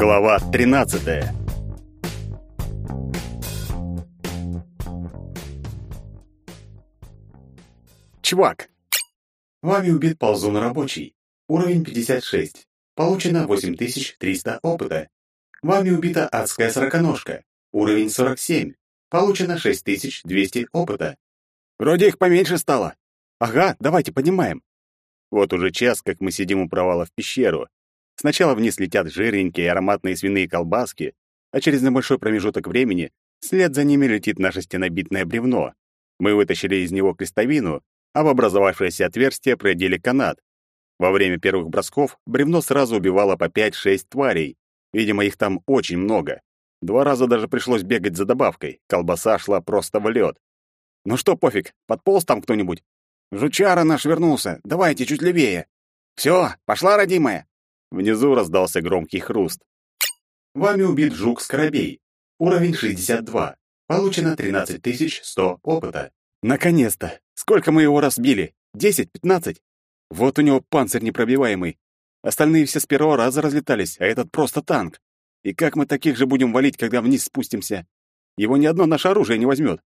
Глава 13. Чувак. Вами убит ползун рабочий. Уровень 56. Получено 8300 опыта. Вами убита адская сороконожка. Уровень 47. Получено 6200 опыта. Вроде их поменьше стало. Ага, давайте поднимаем. Вот уже час, как мы сидим у провала в пещеру. Сначала вниз летят жирненькие ароматные свиные колбаски, а через небольшой промежуток времени вслед за ними летит наше стенобитное бревно. Мы вытащили из него крестовину, а в образовавшееся отверстие продели канат. Во время первых бросков бревно сразу убивало по 5-6 тварей. Видимо, их там очень много. Два раза даже пришлось бегать за добавкой. Колбаса шла просто в лед. Ну что, пофиг, подполз там кто-нибудь? Жучара наш вернулся. Давайте чуть левее. Все, пошла, родимая. Внизу раздался громкий хруст. Вами убит жук-скоробей. Уровень 62. Получено 13100 опыта. Наконец-то! Сколько мы его разбили? 10-15? Вот у него панцирь непробиваемый. Остальные все с первого раза разлетались, а этот просто танк. И как мы таких же будем валить, когда вниз спустимся? Его ни одно наше оружие не возьмет.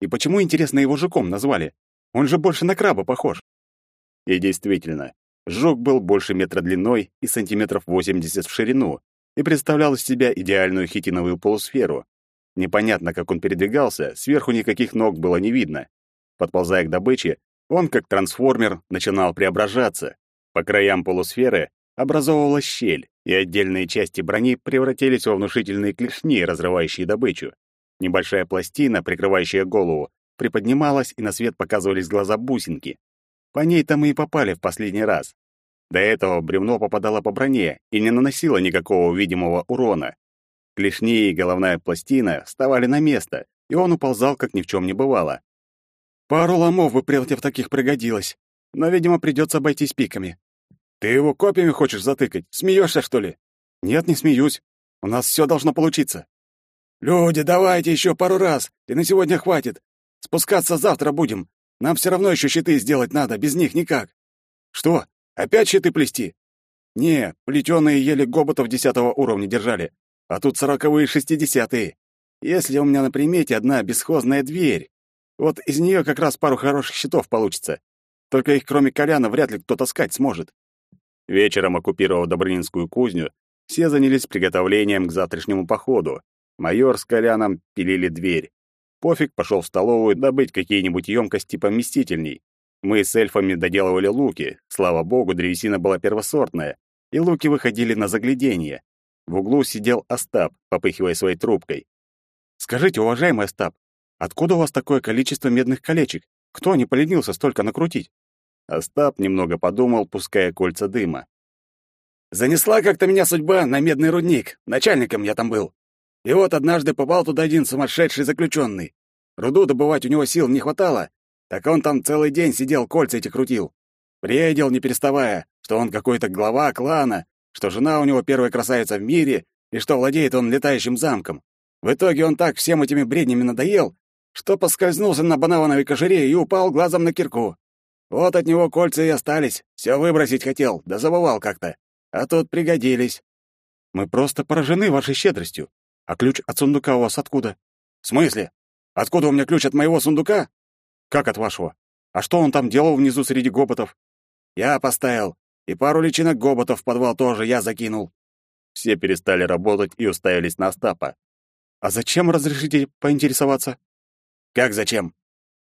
И почему, интересно, его жуком назвали? Он же больше на краба похож. И действительно, жук был больше метра длиной и сантиметров 80 в ширину и представлял из себя идеальную хитиновую полусферу. Непонятно, как он передвигался, сверху никаких ног было не видно. Подползая к добыче, он, как трансформер, начинал преображаться. По краям полусферы образовывалась щель, и отдельные части брони превратились во внушительные клешни, разрывающие добычу. Небольшая пластина, прикрывающая голову, приподнималась, и на свет показывались глаза бусинки. По ней-то мы и попали в последний раз. До этого бревно попадало по броне и не наносило никакого видимого урона. Клешни и головная пластина вставали на место, и он уползал, как ни в чем не бывало. Пару ломов бы против таких пригодилось, но, видимо, придется обойтись пиками. Ты его копьями хочешь затыкать? Смеешься, что ли? Нет, не смеюсь. У нас все должно получиться. Люди, давайте еще пару раз, и на сегодня хватит. Спускаться завтра будем. Нам все равно еще щиты сделать надо, без них никак. Что, опять щиты плести? Не, плетеные еле гоботов десятого уровня держали, а тут сороковые шестидесятые. Если у меня на примете одна бесхозная дверь, вот из нее как раз пару хороших щитов получится. Только их, кроме Коляна, вряд ли кто таскать сможет. Вечером, оккупировав Добрынинскую кузню, все занялись приготовлением к завтрашнему походу. Майор с Коляном пилили дверь. Пофиг пошел в столовую добыть какие-нибудь емкости поместительней. Мы с эльфами доделывали луки. Слава богу, древесина была первосортная, и луки выходили на загляденье. В углу сидел Остап, попыхивая своей трубкой. «Скажите, уважаемый Остап, откуда у вас такое количество медных колечек? Кто не поленился столько накрутить?» Остап немного подумал, пуская кольца дыма. «Занесла как-то меня судьба на медный рудник. Начальником я там был. И вот однажды попал туда один сумасшедший заключенный. Руду добывать у него сил не хватало, так он там целый день сидел, кольца эти крутил. Бредил, не переставая, что он какой-то глава клана, что жена у него первая красавица в мире и что владеет он летающим замком. В итоге он так всем этими бреднями надоел, что поскользнулся на банановой кожуре и упал глазом на кирку. Вот от него кольца и остались. Все выбросить хотел, да забывал как-то. А тут пригодились. Мы просто поражены вашей щедростью. А ключ от сундука у вас откуда? В смысле? Откуда у меня ключ от моего сундука? Как от вашего? А что он там делал внизу среди гоботов? Я поставил. И пару личинок гоботов в подвал тоже я закинул. Все перестали работать и уставились на Остапа. А зачем разрешите поинтересоваться? Как зачем?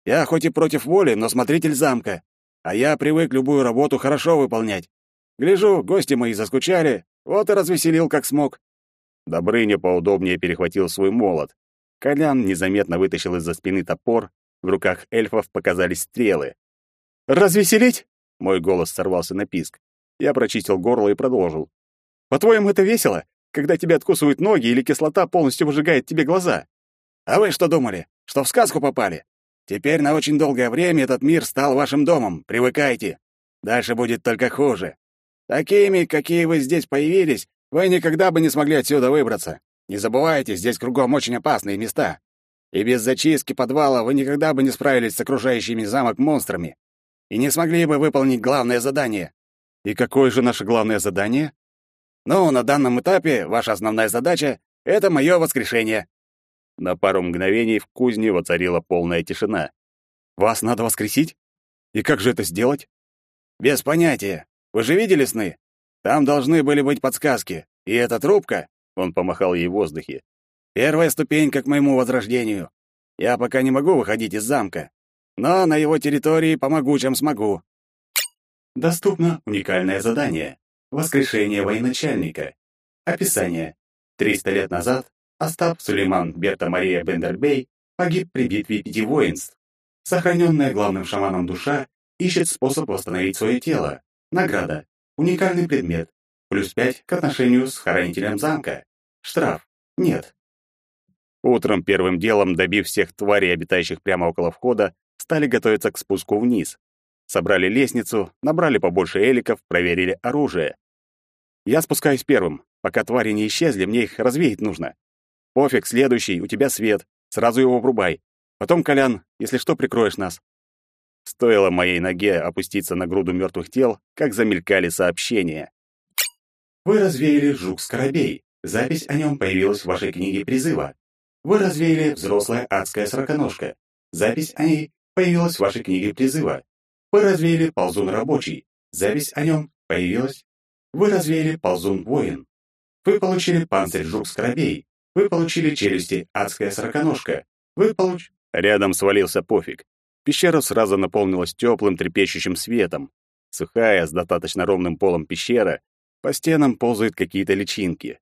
Я хоть и против воли, но смотритель замка. А я привык любую работу хорошо выполнять. Гляжу, гости мои заскучали, вот и развеселил как смог. Добрыня поудобнее перехватил свой молот. Колян незаметно вытащил из-за спины топор, в руках эльфов показались стрелы. «Развеселить?» — мой голос сорвался на писк. Я прочистил горло и продолжил. «По-твоему, это весело, когда тебе откусывают ноги или кислота полностью выжигает тебе глаза? А вы что думали, что в сказку попали? Теперь на очень долгое время этот мир стал вашим домом, привыкайте. Дальше будет только хуже. Такими, какие вы здесь появились, вы никогда бы не смогли отсюда выбраться. Не забывайте, здесь кругом очень опасные места. И без зачистки подвала вы никогда бы не справились с окружающими замок монстрами. И не смогли бы выполнить главное задание. И какое же наше главное задание? Ну, на данном этапе ваша основная задача — это мое воскрешение». На пару мгновений в кузне воцарила полная тишина. «Вас надо воскресить? И как же это сделать?» «Без понятия. Вы же видели сны? Там должны были быть подсказки. И эта трубка...» — он помахал ей в воздухе. «Первая ступенька к моему возрождению. Я пока не могу выходить из замка, но на его территории помогу, чем смогу». Доступно уникальное задание. Воскрешение военачальника. Описание. 300 лет назад Остап Сулейман Берта Мария Бендербей погиб при битве пяти воинств. Сохраненная главным шаманом душа ищет способ восстановить свое тело. Награда. Уникальный предмет. Плюс 5 к отношению с хранителем замка. Штраф. Нет. Утром первым делом, добив всех тварей, обитающих прямо около входа, стали готовиться к спуску вниз. Собрали лестницу, набрали побольше эликов, проверили оружие. Я спускаюсь первым. Пока твари не исчезли, мне их развеять нужно. Пофиг, следующий, у тебя свет. Сразу его врубай. Потом, Колян, если что, прикроешь нас. Стоило моей ноге опуститься на груду мертвых тел, как замелькали сообщения. Вы развеяли жук-скоробей. Запись о нем появилась в вашей книге призыва. Вы развеяли взрослая адская сороконожка. Запись о ней появилась в вашей книге призыва. Вы развеяли ползун рабочий. Запись о нем появилась. Вы развеяли ползун воин. Вы получили панцирь жук-скоробей. Вы получили челюсти адская сороконожка. Вы получ... Рядом свалился пофиг. Пещера сразу наполнилась теплым трепещущим светом. Сухая, с достаточно ровным полом пещера. По стенам ползают какие-то личинки.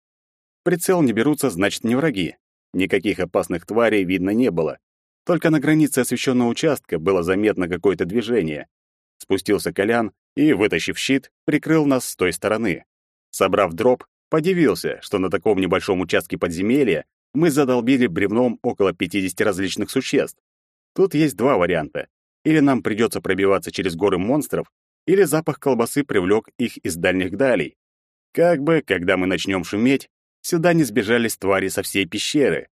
Прицел не берутся, значит, не враги. Никаких опасных тварей видно не было. Только на границе освещенного участка было заметно какое-то движение. Спустился Колян и, вытащив щит, прикрыл нас с той стороны. Собрав дроп, подивился, что на таком небольшом участке подземелья мы задолбили бревном около 50 различных существ. Тут есть два варианта. Или нам придется пробиваться через горы монстров, или запах колбасы привлек их из дальних далей. Как бы, когда мы начнем шуметь, сюда не сбежались твари со всей пещеры.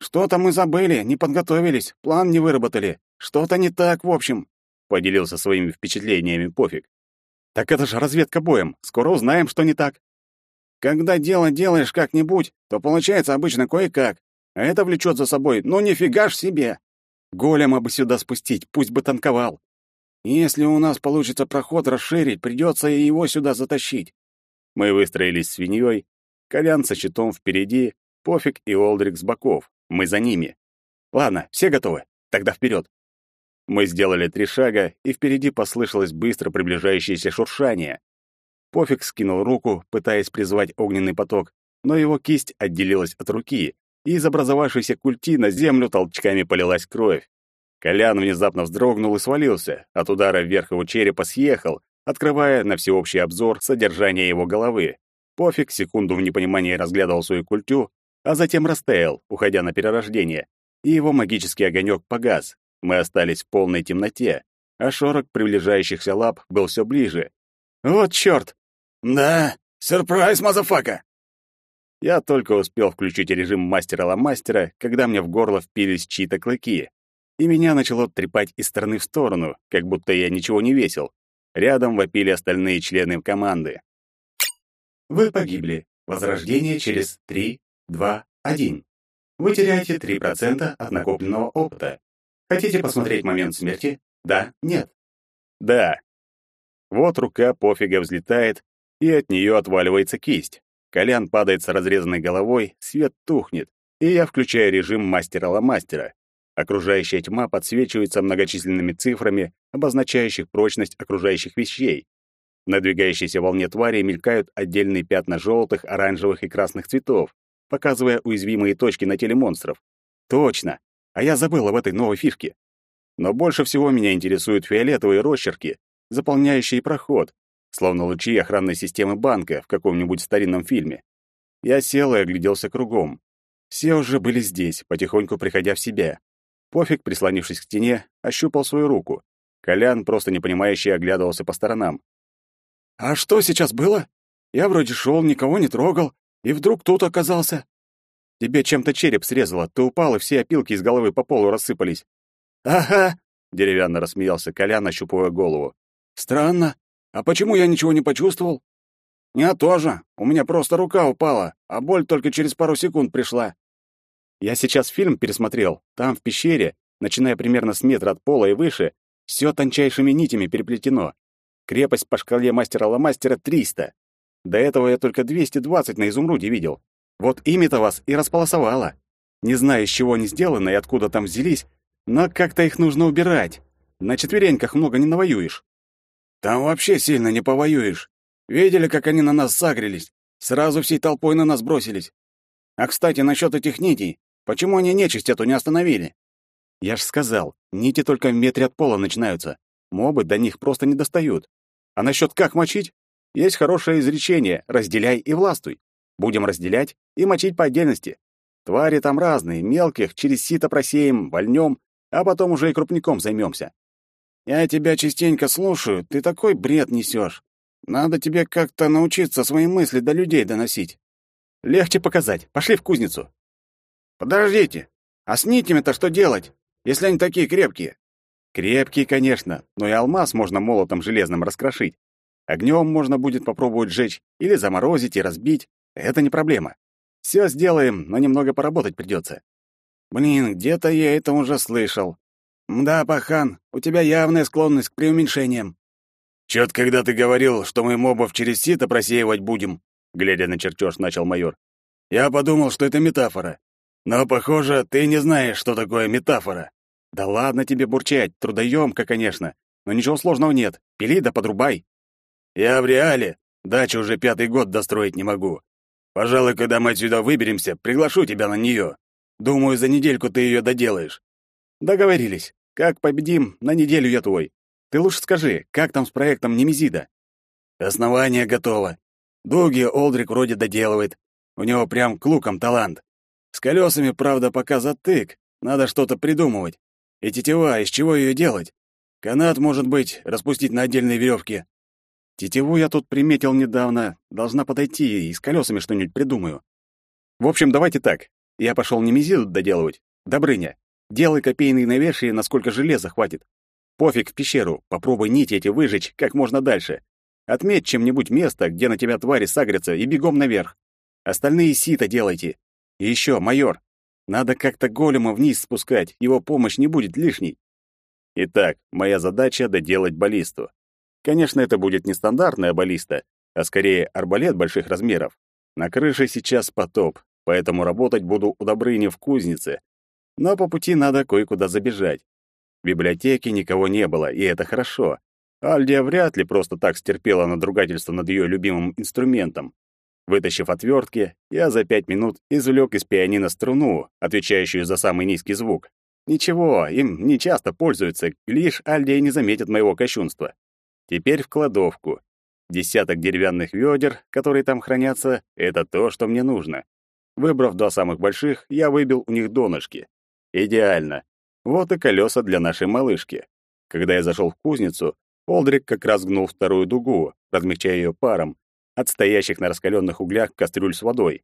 «Что-то мы забыли, не подготовились, план не выработали. Что-то не так, в общем», — поделился своими впечатлениями Пофиг. «Так это же разведка боем. Скоро узнаем, что не так». «Когда дело делаешь как-нибудь, то получается обычно кое-как, а это влечет за собой, ну нифига ж себе!» «Голема бы сюда спустить, пусть бы танковал». «Если у нас получится проход расширить, придется и его сюда затащить». Мы выстроились свиньей, Колян со щитом впереди, Пофиг и Олдрик с боков. Мы за ними. Ладно, все готовы? Тогда вперед. Мы сделали три шага, и впереди послышалось быстро приближающееся шуршание. Пофиг скинул руку, пытаясь призвать огненный поток, но его кисть отделилась от руки, и из образовавшейся культи на землю толчками полилась кровь. Колян внезапно вздрогнул и свалился, от удара вверх его черепа съехал, открывая на всеобщий обзор содержание его головы. Пофиг секунду в непонимании разглядывал свою культю, а затем растаял, уходя на перерождение, и его магический огонек погас. Мы остались в полной темноте, а шорох приближающихся лап был все ближе. «Вот чёрт!» «Да, сюрприз, мазафака!» Я только успел включить режим мастера-ломастера, когда мне в горло впились чьи-то клыки, и меня начало трепать из стороны в сторону, как будто я ничего не весил. Рядом вопили остальные члены команды. Вы погибли. Возрождение через 3, 2, 1. Вы теряете 3% от накопленного опыта. Хотите посмотреть момент смерти? Да, нет. Да. Вот рука пофига взлетает, и от нее отваливается кисть. Колян падает с разрезанной головой, свет тухнет, и я включаю режим мастера-ла-мастера. Окружающая тьма подсвечивается многочисленными цифрами, обозначающих прочность окружающих вещей. В надвигающейся волне твари мелькают отдельные пятна желтых, оранжевых и красных цветов, показывая уязвимые точки на теле монстров. Точно! А я забыл об этой новой фишке. Но больше всего меня интересуют фиолетовые росчерки, заполняющие проход, словно лучи охранной системы банка в каком-нибудь старинном фильме. Я сел и огляделся кругом. Все уже были здесь, потихоньку приходя в себя. Пофиг, прислонившись к стене, ощупал свою руку. Колян, просто непонимающе, оглядывался по сторонам. «А что сейчас было? Я вроде шел, никого не трогал, и вдруг тут оказался. Тебе чем-то череп срезало, ты упал, и все опилки из головы по полу рассыпались». «Ага», — деревянно рассмеялся Колян, ощупывая голову. «Странно. А почему я ничего не почувствовал?» Я тоже. У меня просто рука упала, а боль только через пару секунд пришла. Я сейчас фильм пересмотрел. Там, в пещере, начиная примерно с метра от пола и выше, все тончайшими нитями переплетено. Крепость по шкале мастера-ломастера 300. До этого я только 220 на изумруде видел. Вот ими-то вас и располосовало. Не знаю, из чего они сделаны и откуда там взялись, но как-то их нужно убирать. На четвереньках много не навоюешь. Там вообще сильно не повоюешь. Видели, как они на нас сагрились? Сразу всей толпой на нас бросились. А, кстати, насчет этих нитей. Почему они нечисть эту не остановили? Я ж сказал, нити только в метре от пола начинаются. Мобы до них просто не достают. А насчет как мочить? Есть хорошее изречение «разделяй и властвуй». Будем разделять и мочить по отдельности. Твари там разные, мелких через сито просеем, вольнем, а потом уже и крупником займемся. Я тебя частенько слушаю, ты такой бред несешь. Надо тебе как-то научиться свои мысли до людей доносить. Легче показать. Пошли в кузницу. Подождите. А с нитями-то что делать, если они такие крепкие? Крепкие, конечно, но и алмаз можно молотом железным раскрошить. Огнем можно будет попробовать сжечь или заморозить и разбить. Это не проблема. Все сделаем, но немного поработать придется. Блин, где-то я это уже слышал. Да, пахан, у тебя явная склонность к преуменьшениям. Чёт, когда ты говорил, что мы мобов через сито просеивать будем, глядя на чертеж, начал майор. Я подумал, что это метафора. Но, похоже, ты не знаешь, что такое метафора. Да ладно тебе бурчать, трудоемко, конечно, но ничего сложного нет. Пили да подрубай. Я в реале. Дачу уже пятый год достроить не могу. Пожалуй, когда мы отсюда выберемся, приглашу тебя на нее. Думаю, за недельку ты ее доделаешь. Договорились. Как победим, на неделю я твой. Ты лучше скажи, как там с проектом Немезида? Основание готово. Дуги Олдрик вроде доделывает. У него прям к лукам талант. С колесами, правда, пока затык. Надо что-то придумывать. И тетива, из чего ее делать? Канат, может быть, распустить на отдельные веревки. Тетиву я тут приметил недавно. Должна подойти, и с колесами что-нибудь придумаю. В общем, давайте так. Я пошел Немезиду доделывать. Добрыня, делай копейные навершие, насколько железа хватит. Пофиг в пещеру, попробуй нити эти выжечь как можно дальше. Отметь чем-нибудь место, где на тебя твари сагрятся, и бегом наверх. Остальные сито делайте. И еще, майор, надо как-то голема вниз спускать, его помощь не будет лишней. Итак, моя задача — доделать баллисту. Конечно, это будет не стандартная баллиста, а скорее арбалет больших размеров. На крыше сейчас потоп, поэтому работать буду у Добрыни в кузнице. Но по пути надо кое-куда забежать. В библиотеке никого не было, и это хорошо. Альдия вряд ли просто так стерпела надругательство над ее любимым инструментом. Вытащив отвертки, я за пять минут извлек из пианино струну, отвечающую за самый низкий звук. Ничего, им не часто пользуются, лишь Альдия не заметит моего кощунства. Теперь в кладовку. Десяток деревянных ведер, которые там хранятся, это то, что мне нужно. Выбрав два самых больших, я выбил у них донышки. Идеально. Вот и колеса для нашей малышки. Когда я зашел в кузницу, Олдрик как раз гнул вторую дугу, размягчая ее паром, от стоящих на раскаленных углях кастрюль с водой.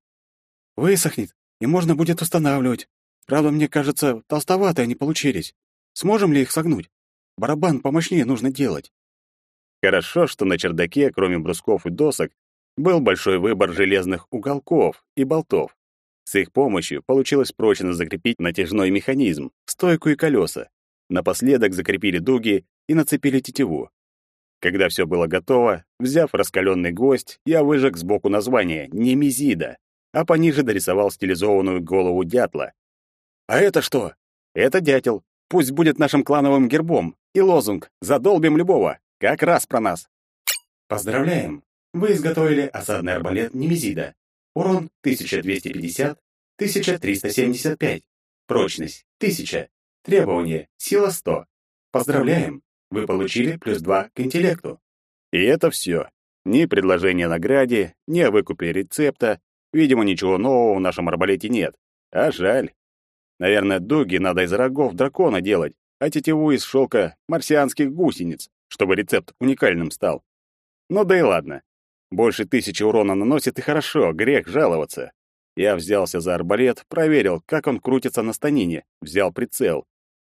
«Высохнет, и можно будет устанавливать. Правда, мне кажется, толстоватые они получились. Сможем ли их согнуть? Барабан помощнее нужно делать». Хорошо, что на чердаке, кроме брусков и досок, был большой выбор железных уголков и болтов. С их помощью получилось прочно закрепить натяжной механизм, стойку и колеса. Напоследок закрепили дуги и нацепили тетиву. Когда все было готово, взяв раскаленный гвоздь, я выжег сбоку название «Немезида», а пониже дорисовал стилизованную голову дятла. «А это что?» «Это дятел. Пусть будет нашим клановым гербом. И лозунг «Задолбим любого». Как раз про нас. Поздравляем! Вы изготовили осадный арбалет Немезида. Урон 1250, 1375. Прочность 1000. Требование сила 100. Поздравляем! Вы получили плюс 2 к интеллекту. И это все. Ни предложения награде, ни о выкупе рецепта. Видимо, ничего нового в нашем арбалете нет. А жаль. Наверное, дуги надо из рогов дракона делать, а тетиву из шелка марсианских гусениц, чтобы рецепт уникальным стал. Ну да и ладно. Больше тысячи урона наносит и хорошо, грех жаловаться. Я взялся за арбалет, проверил, как он крутится на станине, взял прицел.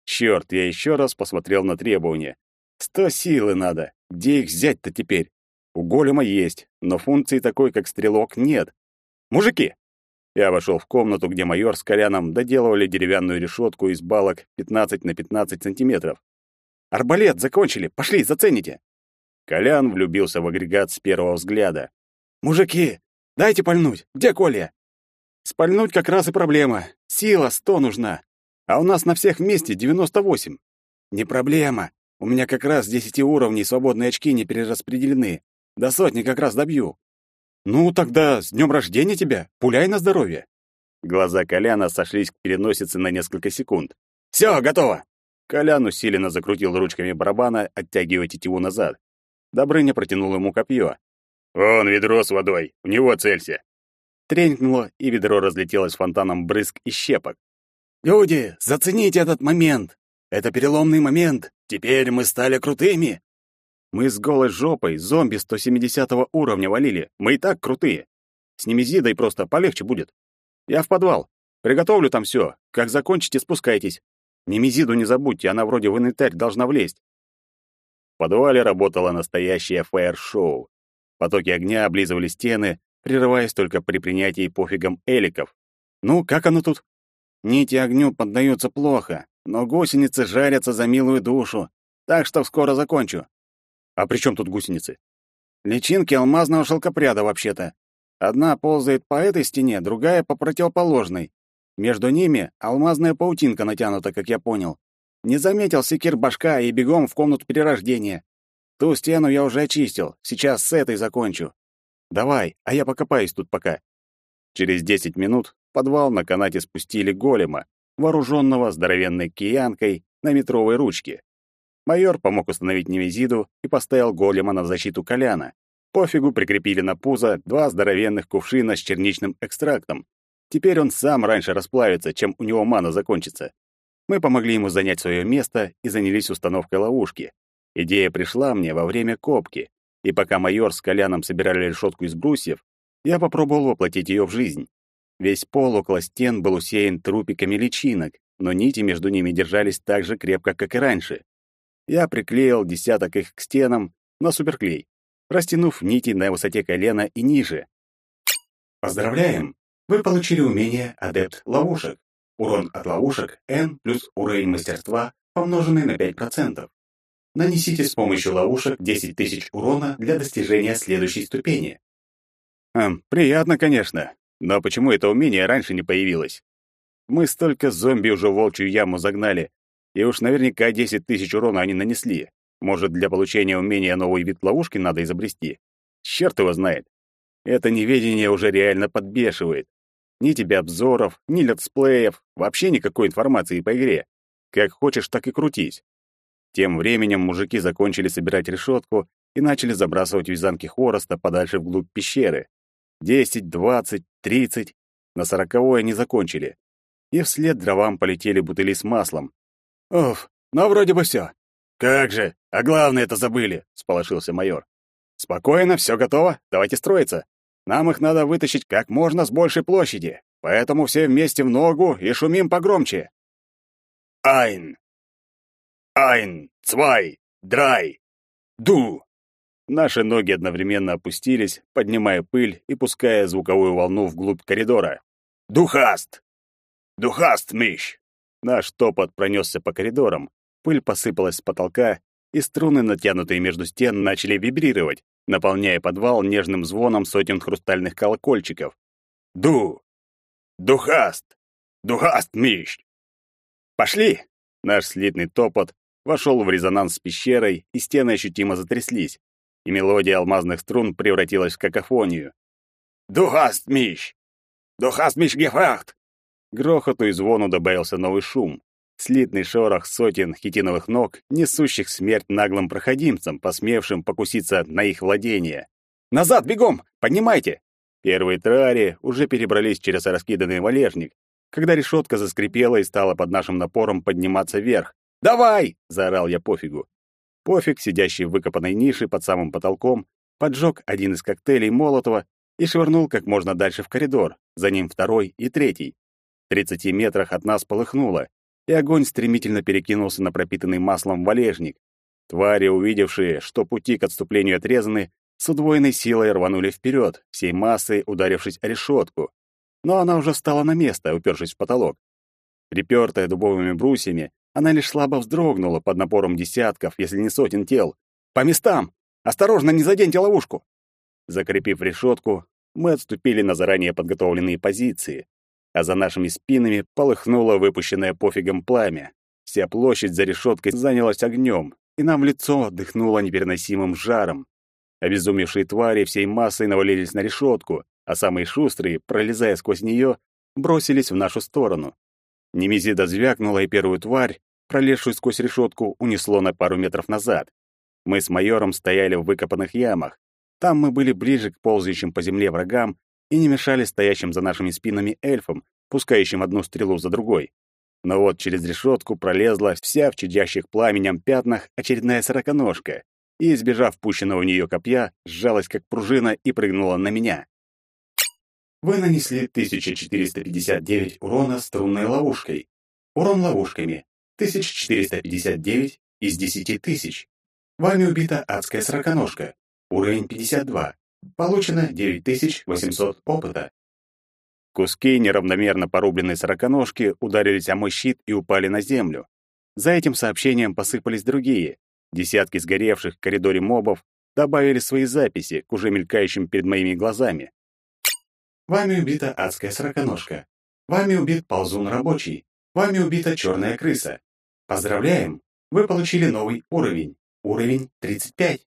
Черт, я еще раз посмотрел на требования. Сто силы надо. Где их взять-то теперь? У голема есть, но функции такой, как стрелок, нет. Мужики! Я вошел в комнату, где майор с Коляном доделывали деревянную решетку из балок 15 на 15 сантиметров. «Арбалет закончили! Пошли, зацените!» Колян влюбился в агрегат с первого взгляда. «Мужики, дайте пальнуть! Где Коля?» «Спальнуть как раз и проблема. Сила сто нужна. А у нас на всех вместе 98. Не проблема. У меня как раз с 10 уровней свободные очки не перераспределены. До сотни как раз добью. Ну, тогда с днем рождения тебя. Пуляй на здоровье. Глаза Коляна сошлись к переносице на несколько секунд. Все, готово. Колян усиленно закрутил ручками барабана, оттягивая тетиву назад. Добрыня протянул ему копье. «Вон ведро с водой, в него целься!» Тренькнуло, и ведро разлетелось фонтаном брызг и щепок. «Люди, зацените этот момент! Это переломный момент! Теперь мы стали крутыми!» Мы с голой жопой зомби 170 уровня валили. Мы и так крутые. С Немезидой просто полегче будет. Я в подвал. Приготовлю там все. Как закончите, спускайтесь. Немезиду не забудьте, она вроде в инвентарь должна влезть. В подвале работало настоящее фаер-шоу. Потоки огня облизывали стены, прерываясь только при принятии пофигом эликов. Ну, как оно тут? Нити огню поддаются плохо, но гусеницы жарятся за милую душу, так что скоро закончу. А при чем тут гусеницы? Личинки алмазного шелкопряда вообще-то. Одна ползает по этой стене, другая по противоположной. Между ними алмазная паутинка натянута, как я понял. Не заметил секир башка и бегом в комнату перерождения. Ту стену я уже очистил, сейчас с этой закончу. Давай, а я покопаюсь тут пока. Через десять минут в подвал на канате спустили голема, вооруженного здоровенной киянкой на метровой ручке. Майор помог установить Немезиду и поставил голема на защиту Коляна. Пофигу прикрепили на пузо два здоровенных кувшина с черничным экстрактом. Теперь он сам раньше расплавится, чем у него мана закончится. Мы помогли ему занять свое место и занялись установкой ловушки. Идея пришла мне во время копки, и пока майор с Коляном собирали решетку из брусьев, я попробовал воплотить ее в жизнь. Весь пол около стен был усеян трупиками личинок, но нити между ними держались так же крепко, как и раньше. Я приклеил десяток их к стенам на суперклей, растянув нити на высоте колена и ниже. Поздравляем! Вы получили умение «Адепт ловушек». Урон от ловушек N плюс уровень мастерства, помноженный на 5%. Нанесите с помощью ловушек 10 тысяч урона для достижения следующей ступени. Эм, приятно, конечно, но почему это умение раньше не появилось? Мы столько зомби уже в волчью яму загнали, и уж наверняка 10 тысяч урона они нанесли. Может, для получения умения новый вид ловушки надо изобрести? Черт его знает. Это неведение уже реально подбешивает. Ни тебе обзоров, ни летсплеев, вообще никакой информации по игре. Как хочешь, так и крутись. Тем временем мужики закончили собирать решетку и начали забрасывать вязанки хвороста подальше вглубь пещеры. Десять, двадцать, тридцать. На сороковое не закончили. И вслед дровам полетели бутыли с маслом. «Уф, ну вроде бы все. «Как же! А главное это забыли!» — сполошился майор. «Спокойно, все готово, давайте строиться. Нам их надо вытащить как можно с большей площади, поэтому все вместе в ногу и шумим погромче». «Айн! Айн! Цвай! Драй! Ду!» Наши ноги одновременно опустились, поднимая пыль и пуская звуковую волну вглубь коридора. «Духаст! Духаст, Миш!» Наш топот пронесся по коридорам, пыль посыпалась с потолка, и струны, натянутые между стен, начали вибрировать, наполняя подвал нежным звоном сотен хрустальных колокольчиков. «Ду! Духаст! Духаст, Миш!» «Пошли!» Наш слитный топот вошел в резонанс с пещерой, и стены ощутимо затряслись, и мелодия алмазных струн превратилась в какофонию. «Духаст, Миш! Духаст, Миш, Гефрахт! грохоту и звону добавился новый шум. Слитный шорох сотен хитиновых ног, несущих смерть наглым проходимцам, посмевшим покуситься на их владение. «Назад, бегом! Поднимайте!» Первые трари уже перебрались через раскиданный валежник, когда решетка заскрипела и стала под нашим напором подниматься вверх. «Давай!» — заорал я пофигу. Пофиг, сидящий в выкопанной нише под самым потолком, поджег один из коктейлей Молотова и швырнул как можно дальше в коридор, за ним второй и третий. В 30 метрах от нас полыхнуло, и огонь стремительно перекинулся на пропитанный маслом валежник. Твари, увидевшие, что пути к отступлению отрезаны, с удвоенной силой рванули вперед, всей массой ударившись о решетку. Но она уже встала на место, упершись в потолок. Припертая дубовыми брусьями, она лишь слабо вздрогнула под напором десятков, если не сотен тел. «По местам! Осторожно, не заденьте ловушку!» Закрепив решетку, мы отступили на заранее подготовленные позиции, а за нашими спинами полыхнуло выпущенное пофигом пламя. Вся площадь за решеткой занялась огнем, и нам в лицо дыхнуло непереносимым жаром. Обезумевшие твари всей массой навалились на решетку, а самые шустрые, пролезая сквозь нее, бросились в нашу сторону. Немезида звякнула, и первую тварь, пролезшую сквозь решетку, унесло на пару метров назад. Мы с майором стояли в выкопанных ямах. Там мы были ближе к ползающим по земле врагам и не мешали стоящим за нашими спинами эльфам, пускающим одну стрелу за другой. Но вот через решетку пролезла вся в чадящих пламенем пятнах очередная сороконожка и, избежав пущенного в нее копья, сжалась как пружина и прыгнула на меня. Вы нанесли 1459 урона струнной ловушкой. Урон ловушками 1459 из 10 тысяч. Вами убита адская сороконожка. Уровень 52. Получено 9800 опыта. Куски неравномерно порубленной сороконожки ударились о мой щит и упали на землю. За этим сообщением посыпались другие. Десятки сгоревших в коридоре мобов добавили свои записи к уже мелькающим перед моими глазами. Вами убита адская сороконожка. Вами убит ползун рабочий. Вами убита черная крыса. Поздравляем! Вы получили новый уровень. Уровень 35.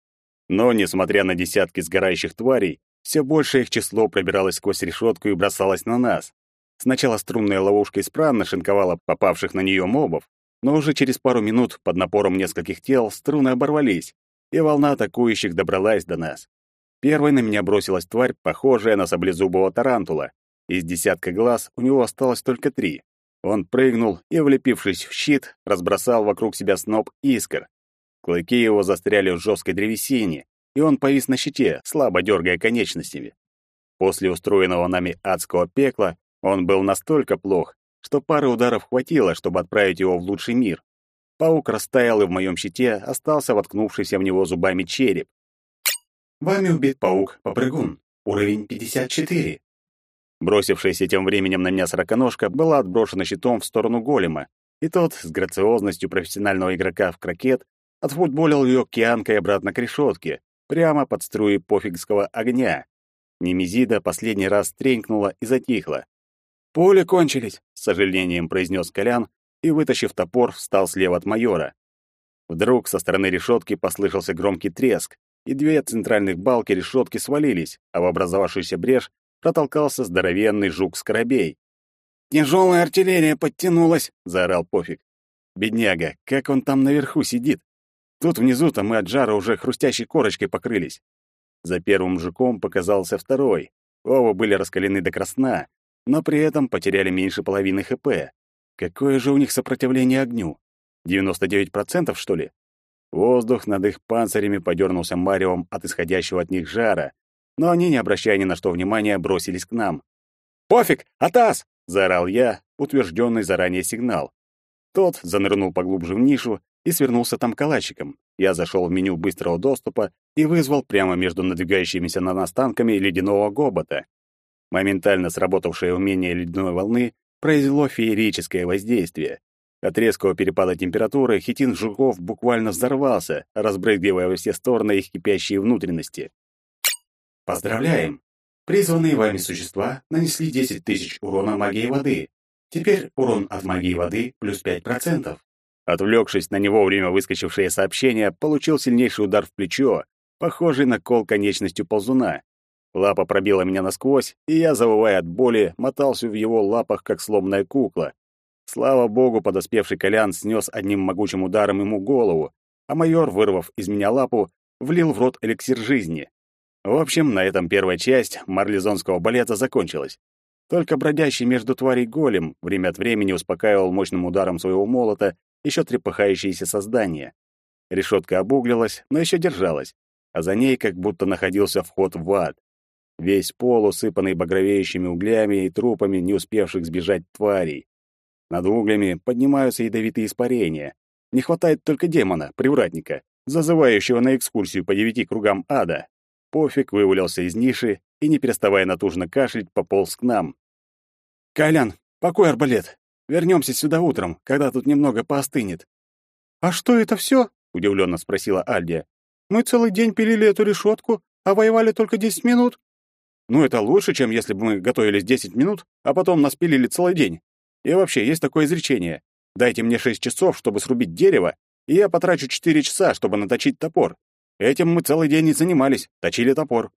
Но, несмотря на десятки сгорающих тварей, все большее их число пробиралось сквозь решетку и бросалось на нас. Сначала струнная ловушка исправно шинковала попавших на нее мобов, но уже через пару минут под напором нескольких тел струны оборвались, и волна атакующих добралась до нас. Первой на меня бросилась тварь, похожая на саблезубого тарантула. Из десятка глаз у него осталось только три. Он прыгнул и, влепившись в щит, разбросал вокруг себя сноп искр. Клыки его застряли в жесткой древесине, и он повис на щите, слабо дергая конечностями. После устроенного нами адского пекла он был настолько плох, что пары ударов хватило, чтобы отправить его в лучший мир. Паук растаял, и в моем щите остался воткнувшийся в него зубами череп. Вами убит паук-попрыгун. Уровень 54. Бросившаяся тем временем на меня сороконожка была отброшена щитом в сторону голема, и тот, с грациозностью профессионального игрока в крокет, отфутболил ее кианкой обратно к решетке, прямо под струи пофигского огня. Немезида последний раз тренькнула и затихла. «Пули кончились», — с сожалением произнес Колян и, вытащив топор, встал слева от майора. Вдруг со стороны решетки послышался громкий треск, и две центральных балки решетки свалились, а в образовавшуюся брешь протолкался здоровенный жук-скоробей. «Тяжелая артиллерия подтянулась!» — заорал Пофиг. «Бедняга, как он там наверху сидит? Тут внизу-то мы от жара уже хрустящей корочкой покрылись. За первым жуком показался второй. Оба были раскалены до красна, но при этом потеряли меньше половины ХП. Какое же у них сопротивление огню? 99%, что ли? Воздух над их панцирями подернулся маревом от исходящего от них жара, но они, не обращая ни на что внимания, бросились к нам. «Пофиг! Атас!» — заорал я, утвержденный заранее сигнал. Тот занырнул поглубже в нишу и свернулся там калачиком. Я зашел в меню быстрого доступа и вызвал прямо между надвигающимися на нас танками ледяного гобота. Моментально сработавшее умение ледяной волны произвело феерическое воздействие. От резкого перепада температуры хитин жуков буквально взорвался, разбрызгивая во все стороны их кипящие внутренности. Поздравляем! Призванные вами существа нанесли 10 тысяч урона магии воды. Теперь урон от магии воды плюс 5%. Отвлекшись на него время выскочившее сообщение, получил сильнейший удар в плечо, похожий на кол конечностью ползуна. Лапа пробила меня насквозь, и я, завывая от боли, мотался в его лапах, как сломанная кукла. Слава богу, подоспевший Колян снес одним могучим ударом ему голову, а майор, вырвав из меня лапу, влил в рот эликсир жизни. В общем, на этом первая часть марлезонского балета закончилась. Только бродящий между тварей голем время от времени успокаивал мощным ударом своего молота еще трепыхающееся создание. Решетка обуглилась, но еще держалась, а за ней как будто находился вход в ад. Весь пол усыпанный багровеющими углями и трупами не успевших сбежать тварей. Над углями поднимаются ядовитые испарения. Не хватает только демона, привратника, зазывающего на экскурсию по девяти кругам ада. Пофиг вывалился из ниши и, не переставая натужно кашлять, пополз к нам. «Колян, покой арбалет. Вернемся сюда утром, когда тут немного поостынет». «А что это все? удивленно спросила Альдия. «Мы целый день пилили эту решетку, а воевали только десять минут». «Ну, это лучше, чем если бы мы готовились десять минут, а потом нас пилили целый день. И вообще, есть такое изречение. Дайте мне шесть часов, чтобы срубить дерево, и я потрачу четыре часа, чтобы наточить топор. Этим мы целый день и занимались, точили топор.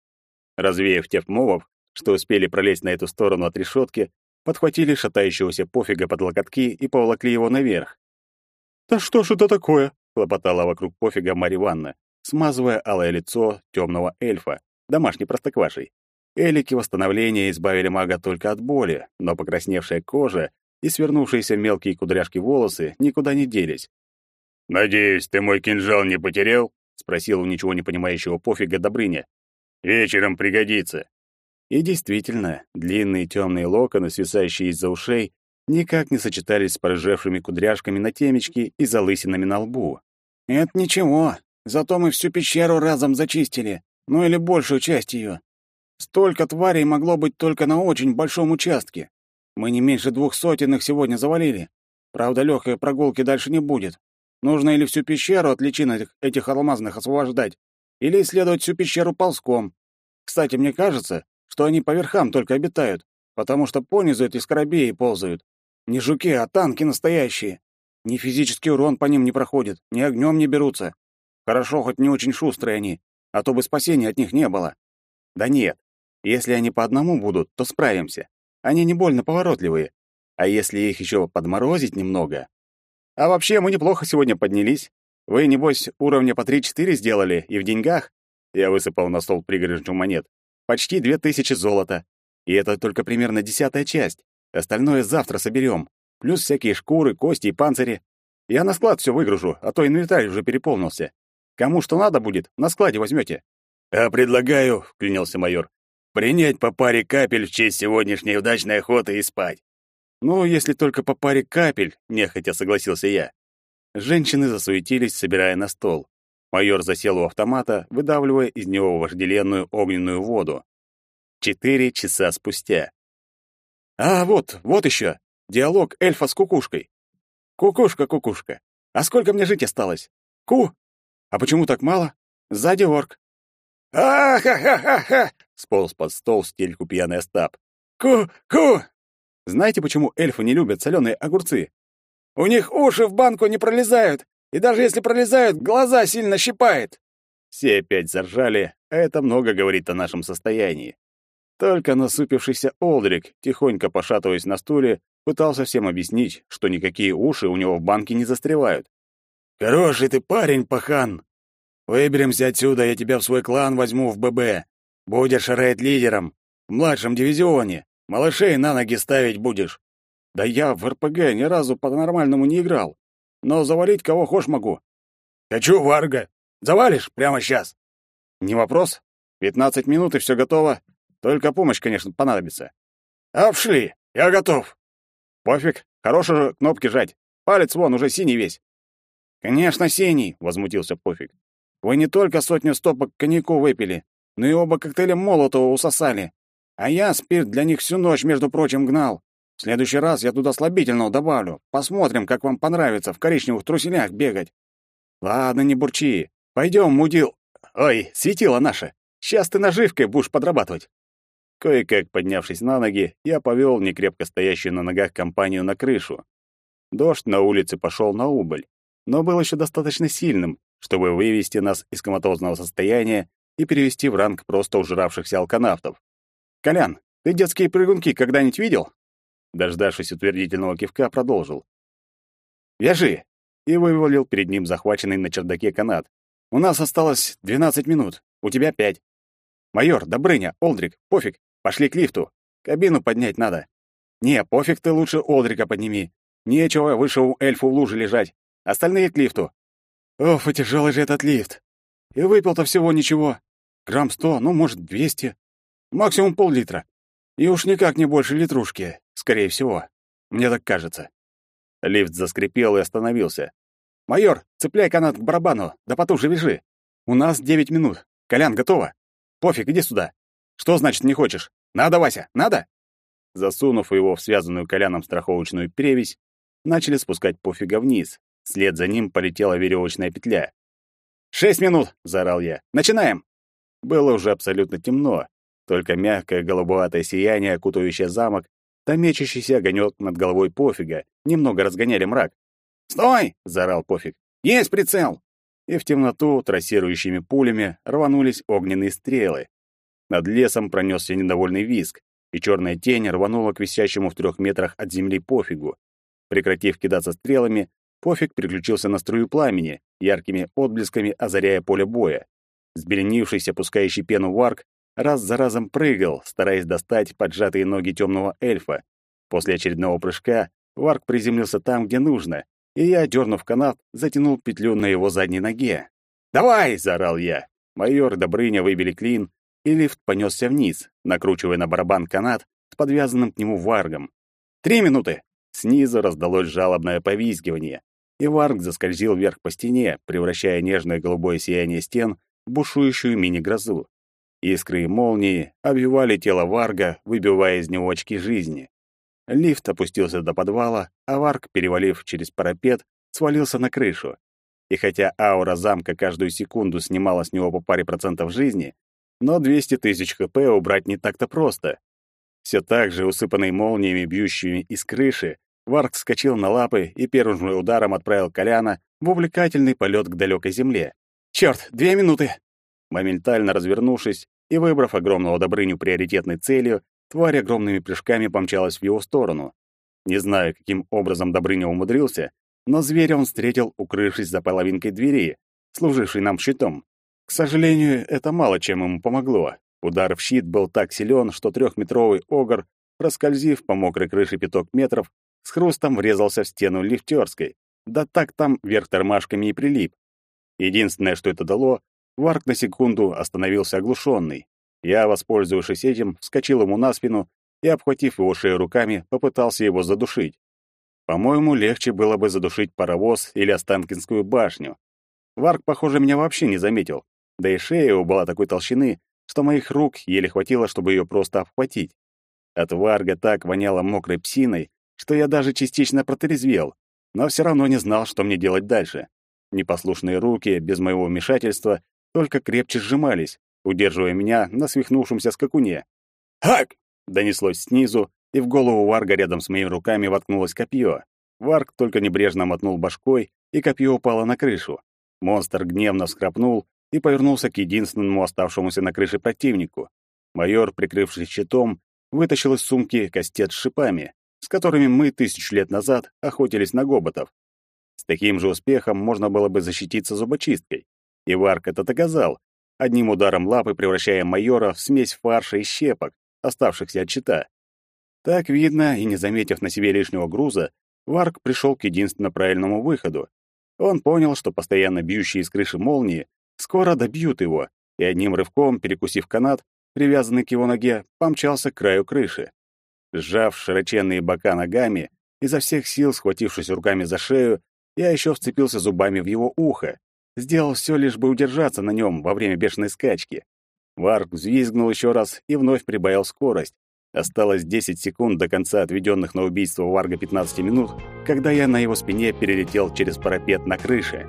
Развеяв тех мовов, что успели пролезть на эту сторону от решетки, подхватили шатающегося пофига под локотки и поволокли его наверх. «Да что ж это такое?» — хлопотала вокруг пофига Марья Ивановна, смазывая алое лицо темного эльфа, домашней простоквашей. Элики восстановления избавили мага только от боли, но покрасневшая кожа и свернувшиеся мелкие кудряшки волосы никуда не делись. «Надеюсь, ты мой кинжал не потерял?» — спросил у ничего не понимающего пофига Добрыня. «Вечером пригодится». И действительно, длинные темные локоны, свисающие из-за ушей, никак не сочетались с порыжевшими кудряшками на темечке и залысинами на лбу. «Это ничего, зато мы всю пещеру разом зачистили, ну или большую часть ее. Столько тварей могло быть только на очень большом участке. Мы не меньше двух сотен их сегодня завалили. Правда, легкой прогулки дальше не будет. Нужно или всю пещеру от личин этих, этих алмазных освобождать, или исследовать всю пещеру ползком. Кстати, мне кажется, что они по верхам только обитают, потому что понизу эти скоробеи ползают. Не жуки, а танки настоящие. Ни физический урон по ним не проходит, ни огнем не берутся. Хорошо, хоть не очень шустрые они, а то бы спасения от них не было. Да нет, если они по одному будут, то справимся. Они не больно поворотливые. А если их еще подморозить немного, а вообще, мы неплохо сегодня поднялись. Вы, небось, уровня по 3-4 сделали, и в деньгах?» Я высыпал на стол пригоршню монет. «Почти две тысячи золота. И это только примерно десятая часть. Остальное завтра соберем. Плюс всякие шкуры, кости и панцири. Я на склад все выгружу, а то инвентарь уже переполнился. Кому что надо будет, на складе возьмете. «А предлагаю», — вклинился майор, «принять по паре капель в честь сегодняшней удачной охоты и спать. «Ну, если только по паре капель», — нехотя согласился я. Женщины засуетились, собирая на стол. Майор засел у автомата, выдавливая из него вожделенную огненную воду. Четыре часа спустя. «А, вот, вот еще. Диалог эльфа с кукушкой. Кукушка, кукушка. А сколько мне жить осталось? Ку? А почему так мало? Сзади орк. «А-ха-ха-ха-ха!» — сполз под стол в стельку пьяный Остап. «Ку-ку!» Знаете, почему эльфы не любят соленые огурцы? У них уши в банку не пролезают, и даже если пролезают, глаза сильно щипает. Все опять заржали, а это много говорит о нашем состоянии. Только насупившийся Олдрик, тихонько пошатываясь на стуле, пытался всем объяснить, что никакие уши у него в банке не застревают. «Хороший ты парень, пахан! Выберемся отсюда, я тебя в свой клан возьму в ББ. Будешь рейд-лидером, в младшем дивизионе. Малышей на ноги ставить будешь. Да я в РПГ ни разу по-нормальному не играл. Но завалить кого хошь могу. Хочу варга. Завалишь прямо сейчас? Не вопрос. Пятнадцать минут и все готово. Только помощь, конечно, понадобится. Обшли. Я готов. Пофиг. Хорошие кнопки жать. Палец вон уже синий весь. Конечно, синий, возмутился Пофиг. Вы не только сотню стопок коньяку выпили, но и оба коктейля Молотова усосали. А я спирт для них всю ночь, между прочим, гнал. В следующий раз я туда слабительного добавлю. Посмотрим, как вам понравится в коричневых труселях бегать. Ладно, не бурчи. Пойдем, мудил... Ой, светило наше. Сейчас ты наживкой будешь подрабатывать. Кое-как поднявшись на ноги, я повел некрепко стоящую на ногах компанию на крышу. Дождь на улице пошел на убыль, но был еще достаточно сильным, чтобы вывести нас из коматозного состояния и перевести в ранг просто ужравшихся алканавтов. «Колян, ты детские прыгунки когда-нибудь видел?» Дождавшись утвердительного кивка, продолжил. «Вяжи!» и вывалил перед ним захваченный на чердаке канат. «У нас осталось двенадцать минут, у тебя пять. Майор, Добрыня, Олдрик, пофиг, пошли к лифту. Кабину поднять надо. Не, пофиг ты лучше Олдрика подними. Нечего вышел эльфу в луже лежать. Остальные к лифту. Оф, и тяжелый же этот лифт. И выпил-то всего ничего. Грамм сто, ну, может, двести. Максимум пол-литра. И уж никак не больше литрушки, скорее всего. Мне так кажется. Лифт заскрипел и остановился. «Майор, цепляй канат к барабану, да потуже вяжи. У нас девять минут. Колян, готово?» Пофиг, иди сюда. Что значит не хочешь? Надо, Вася, надо? Засунув его в связанную коляном страховочную перевязь, начали спускать пофига вниз. Вслед за ним полетела веревочная петля. «Шесть минут!» — заорал я. «Начинаем!» Было уже абсолютно темно. Только мягкое голубоватое сияние, окутывающее замок, да мечущийся огонек над головой пофига, немного разгоняли мрак. «Стой!» — заорал пофиг. «Есть прицел!» И в темноту трассирующими пулями рванулись огненные стрелы. Над лесом пронесся недовольный визг, и черная тень рванула к висящему в трех метрах от земли пофигу. Прекратив кидаться стрелами, пофиг переключился на струю пламени, яркими отблесками озаряя поле боя. Сбеленившийся, пускающий пену варк, раз за разом прыгал, стараясь достать поджатые ноги темного эльфа. После очередного прыжка варк приземлился там, где нужно, и я, дернув канат, затянул петлю на его задней ноге. «Давай!» — заорал я. Майор и Добрыня выбили клин, и лифт понесся вниз, накручивая на барабан канат с подвязанным к нему варгом. «Три минуты!» Снизу раздалось жалобное повизгивание, и варг заскользил вверх по стене, превращая нежное голубое сияние стен в бушующую мини-грозу. Искры и молнии обвивали тело варга, выбивая из него очки жизни. Лифт опустился до подвала, а варг, перевалив через парапет, свалился на крышу. И хотя аура замка каждую секунду снимала с него по паре процентов жизни, но 200 тысяч хп убрать не так-то просто. Все так же, усыпанный молниями, бьющими из крыши, Варк вскочил на лапы и первым же ударом отправил Коляна в увлекательный полет к далекой земле. «Чёрт, две минуты!» Моментально развернувшись и выбрав огромного Добрыню приоритетной целью, тварь огромными прыжками помчалась в его сторону. Не знаю, каким образом Добрыня умудрился, но зверя он встретил, укрывшись за половинкой двери, служившей нам щитом. К сожалению, это мало чем ему помогло. Удар в щит был так силен, что трехметровый огр, проскользив по мокрой крыше пяток метров, с хрустом врезался в стену лифтерской. Да так там вверх тормашками и прилип. Единственное, что это дало, Варк на секунду остановился оглушенный. Я, воспользовавшись этим, вскочил ему на спину и, обхватив его шею руками, попытался его задушить. По-моему, легче было бы задушить паровоз или Останкинскую башню. Варк, похоже, меня вообще не заметил. Да и шея его была такой толщины, что моих рук еле хватило, чтобы ее просто обхватить. От Варга так воняло мокрой псиной, что я даже частично протрезвел, но все равно не знал, что мне делать дальше. Непослушные руки, без моего вмешательства, только крепче сжимались, удерживая меня на свихнувшемся скакуне. «Хак!» — донеслось снизу, и в голову Варга рядом с моими руками воткнулось копье. Варг только небрежно мотнул башкой, и копье упало на крышу. Монстр гневно вскрапнул и повернулся к единственному оставшемуся на крыше противнику. Майор, прикрывшись щитом, вытащил из сумки кастет с шипами, с которыми мы тысячу лет назад охотились на гоботов. С таким же успехом можно было бы защититься зубочисткой. И Варк это доказал, одним ударом лапы превращая майора в смесь фарша и щепок, оставшихся от щита. Так видно, и не заметив на себе лишнего груза, Варк пришел к единственно правильному выходу. Он понял, что постоянно бьющие из крыши молнии скоро добьют его, и одним рывком, перекусив канат, привязанный к его ноге, помчался к краю крыши. Сжав широченные бока ногами, изо всех сил схватившись руками за шею, я еще вцепился зубами в его ухо. Сделал все лишь бы удержаться на нем во время бешеной скачки. Варк взвизгнул еще раз и вновь прибавил скорость. Осталось 10 секунд до конца отведенных на убийство Варга 15 минут, когда я на его спине перелетел через парапет на крыше.